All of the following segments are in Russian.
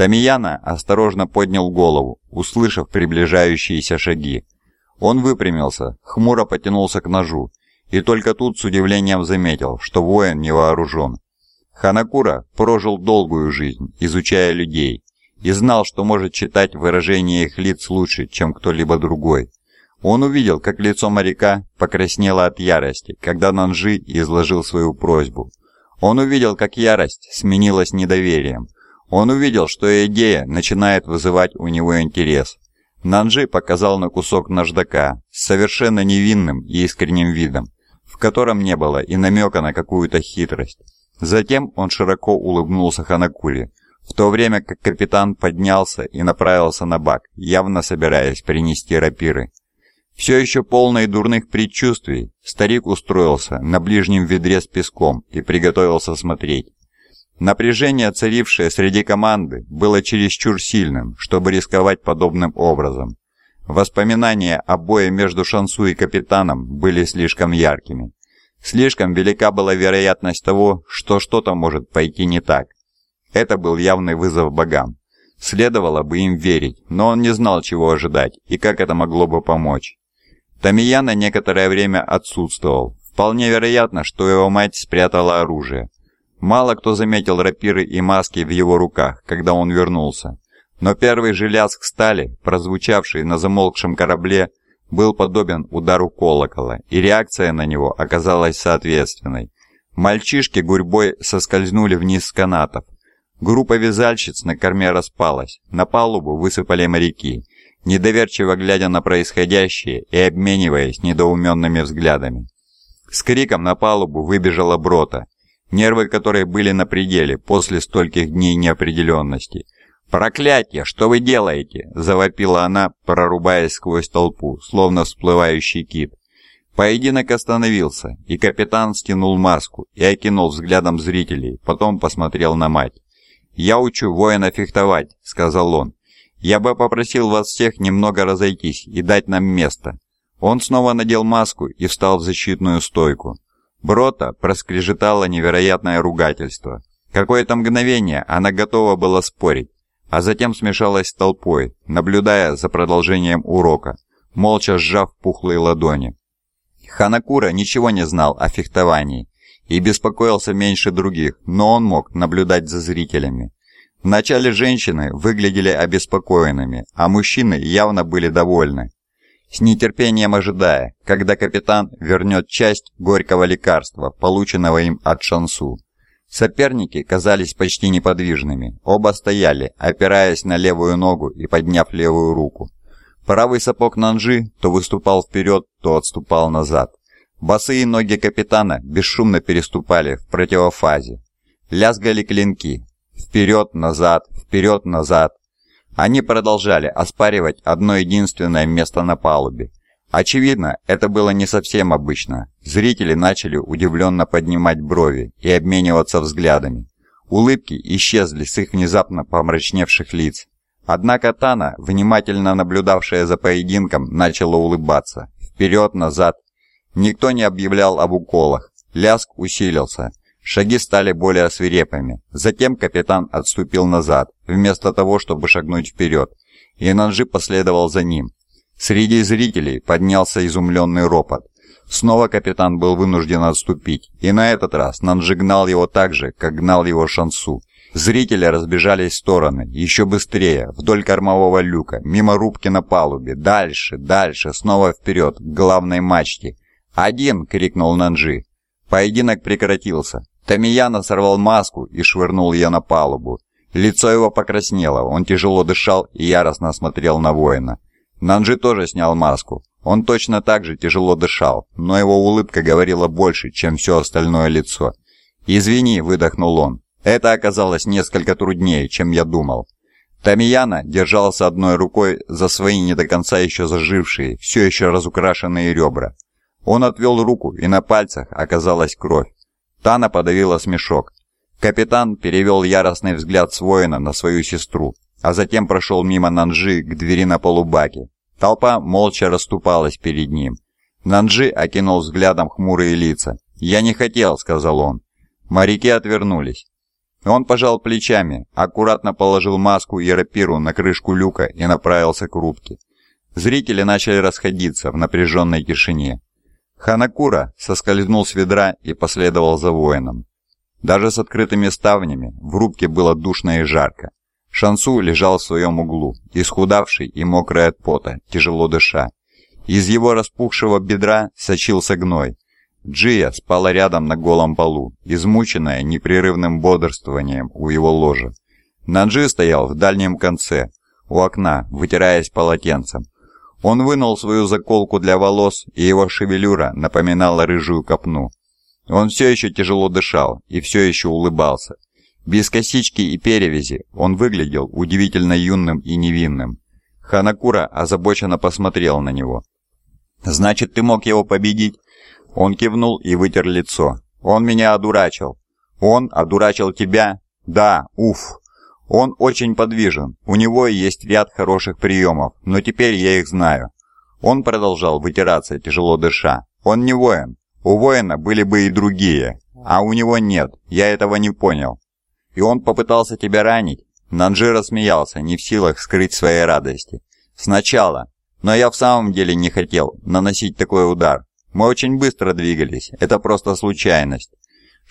Тамияна осторожно поднял голову, услышав приближающиеся шаги. Он выпрямился, хмуро потянулся к ножу, и только тут с удивлением заметил, что воин не вооружен. Ханакура прожил долгую жизнь, изучая людей, и знал, что может читать выражения их лиц лучше, чем кто-либо другой. Он увидел, как лицо моряка покраснело от ярости, когда Нанжи изложил свою просьбу. Он увидел, как ярость сменилась недоверием. Он увидел, что идея начинает вызывать у него интерес. Нанжи показал на кусок наждака с совершенно невинным и искренним видом, в котором не было и намека на какую-то хитрость. Затем он широко улыбнулся Ханакуре, в то время как капитан поднялся и направился на бак, явно собираясь принести рапиры. Все еще полный дурных предчувствий, старик устроился на ближнем ведре с песком и приготовился смотреть. Напряжение, царившее среди команды, было чересчур сильным, чтобы рисковать подобным образом. Воспоминания о бое между Шансу и капитаном были слишком яркими. Слишком велика была вероятность того, что что-то может пойти не так. Это был явный вызов богам. Следовало бы им верить, но он не знал, чего ожидать и как это могло бы помочь. Тамияна некоторое время отсутствовал. Вполне вероятно, что его мать спрятала оружие. Мало кто заметил рапиры и маски в его руках, когда он вернулся. Но первый же лязг стали, прозвучавший на замолкшем корабле, был подобен удару колокола, и реакция на него оказалась соответственной. Мальчишки гурьбой соскользнули вниз с канатов. Группа вязальщиц на корме распалась, на палубу высыпали моряки, недоверчиво глядя на происходящее и обмениваясь недоуменными взглядами. С криком на палубу выбежала Брота, нервы которой были на пределе после стольких дней неопределенности. «Проклятье! Что вы делаете?» – завопила она, прорубаясь сквозь толпу, словно всплывающий кит. Поединок остановился, и капитан стянул маску и окинул взглядом зрителей, потом посмотрел на мать. «Я учу воина фехтовать», — сказал он. Я бы попросил вас всех немного разойтись и дать нам место». Он снова надел маску и встал в защитную стойку. Брота проскрежетало невероятное ругательство. Какое-то мгновение она готова была спорить, а затем смешалась с толпой, наблюдая за продолжением урока, молча сжав пухлые ладони. Ханакура ничего не знал о фехтовании и беспокоился меньше других, но он мог наблюдать за зрителями. Вначале женщины выглядели обеспокоенными, а мужчины явно были довольны. С нетерпением ожидая, когда капитан вернет часть горького лекарства, полученного им от Шансу. Соперники казались почти неподвижными. Оба стояли, опираясь на левую ногу и подняв левую руку. Правый сапог Нанжи то выступал вперед, то отступал назад. Босые ноги капитана бесшумно переступали в противофазе. Лязгали клинки, Вперед-назад, вперед-назад. Они продолжали оспаривать одно единственное место на палубе. Очевидно, это было не совсем обычно. Зрители начали удивленно поднимать брови и обмениваться взглядами. Улыбки исчезли с их внезапно помрачневших лиц. Однако Тана, внимательно наблюдавшая за поединком, начала улыбаться. Вперед-назад. Никто не объявлял об уколах. Ляск усилился. Шаги стали более свирепыми. Затем капитан отступил назад, вместо того, чтобы шагнуть вперед, и Нанжи последовал за ним. Среди зрителей поднялся изумленный ропот. Снова капитан был вынужден отступить, и на этот раз Нанжи гнал его так же, как гнал его Шансу. Зрители разбежались в стороны, еще быстрее, вдоль кормового люка, мимо рубки на палубе, дальше, дальше, снова вперед, к главной мачте. «Один!» — крикнул Нанжи. Поединок прекратился. Тамияна сорвал маску и швырнул ее на палубу. Лицо его покраснело, он тяжело дышал и яростно смотрел на воина. Нанджи тоже снял маску. Он точно так же тяжело дышал, но его улыбка говорила больше, чем все остальное лицо. «Извини», — выдохнул он. «Это оказалось несколько труднее, чем я думал». Тамияна держался одной рукой за свои не до конца еще зажившие, все еще разукрашенные ребра. Он отвел руку, и на пальцах оказалась кровь. Тана подавила смешок. Капитан перевел яростный взгляд с воина на свою сестру, а затем прошел мимо Нанжи к двери на полубаке. Толпа молча расступалась перед ним. Нанжи окинул взглядом хмурые лица. «Я не хотел», — сказал он. Моряки отвернулись. Он пожал плечами, аккуратно положил маску и рапиру на крышку люка и направился к рубке. Зрители начали расходиться в напряженной тишине. Ханакура соскользнул с ведра и последовал за воином. Даже с открытыми ставнями в рубке было душно и жарко. Шансу лежал в своем углу, исхудавший и мокрый от пота, тяжело дыша. Из его распухшего бедра сочился гной. Джия спала рядом на голом полу, измученная непрерывным бодрствованием у его ложа. Наджи стоял в дальнем конце, у окна, вытираясь полотенцем. Он вынул свою заколку для волос, и его шевелюра напоминала рыжую копну. Он все еще тяжело дышал и все еще улыбался. Без косички и перевязи он выглядел удивительно юным и невинным. Ханакура озабоченно посмотрел на него. «Значит, ты мог его победить?» Он кивнул и вытер лицо. «Он меня одурачил». «Он одурачил тебя?» «Да, уф». «Он очень подвижен. У него есть ряд хороших приемов, но теперь я их знаю». Он продолжал вытираться, тяжело дыша. «Он не воин. У воина были бы и другие, а у него нет, я этого не понял. И он попытался тебя ранить? Нанджи рассмеялся, не в силах скрыть своей радости. Сначала, но я в самом деле не хотел наносить такой удар. Мы очень быстро двигались, это просто случайность.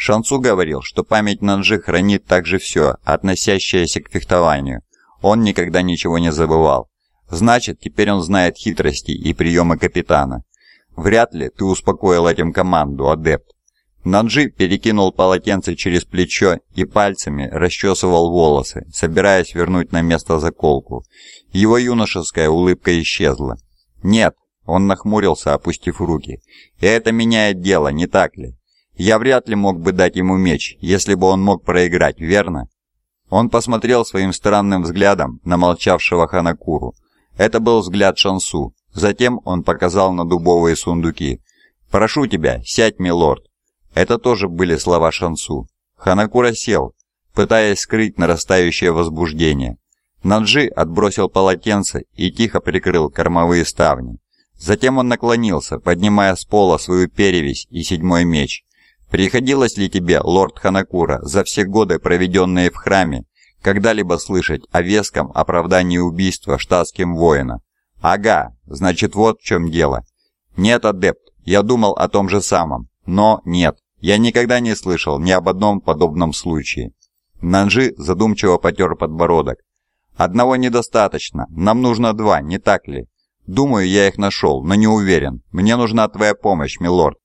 Шансу говорил, что память Нанджи хранит также все, относящееся к фехтованию. Он никогда ничего не забывал. Значит, теперь он знает хитрости и приемы капитана. Вряд ли ты успокоил этим команду, адепт. Наджи перекинул полотенце через плечо и пальцами расчесывал волосы, собираясь вернуть на место заколку. Его юношеская улыбка исчезла. «Нет», — он нахмурился, опустив руки, — «и это меняет дело, не так ли? Я вряд ли мог бы дать ему меч, если бы он мог проиграть, верно?» Он посмотрел своим странным взглядом на молчавшего Ханакуру. Это был взгляд Шансу, Затем он показал на дубовые сундуки. «Прошу тебя, сядь, милорд». Это тоже были слова Шансу. Ханакура сел, пытаясь скрыть нарастающее возбуждение. Наджи отбросил полотенце и тихо прикрыл кормовые ставни. Затем он наклонился, поднимая с пола свою перевязь и седьмой меч. «Приходилось ли тебе, лорд Ханакура, за все годы, проведенные в храме, когда-либо слышать о веском оправдании убийства штатским воина?» «Ага, значит вот в чем дело». «Нет, адепт, я думал о том же самом. Но нет, я никогда не слышал ни об одном подобном случае». Нанжи задумчиво потер подбородок. «Одного недостаточно, нам нужно два, не так ли? Думаю, я их нашел, но не уверен. Мне нужна твоя помощь, милорд».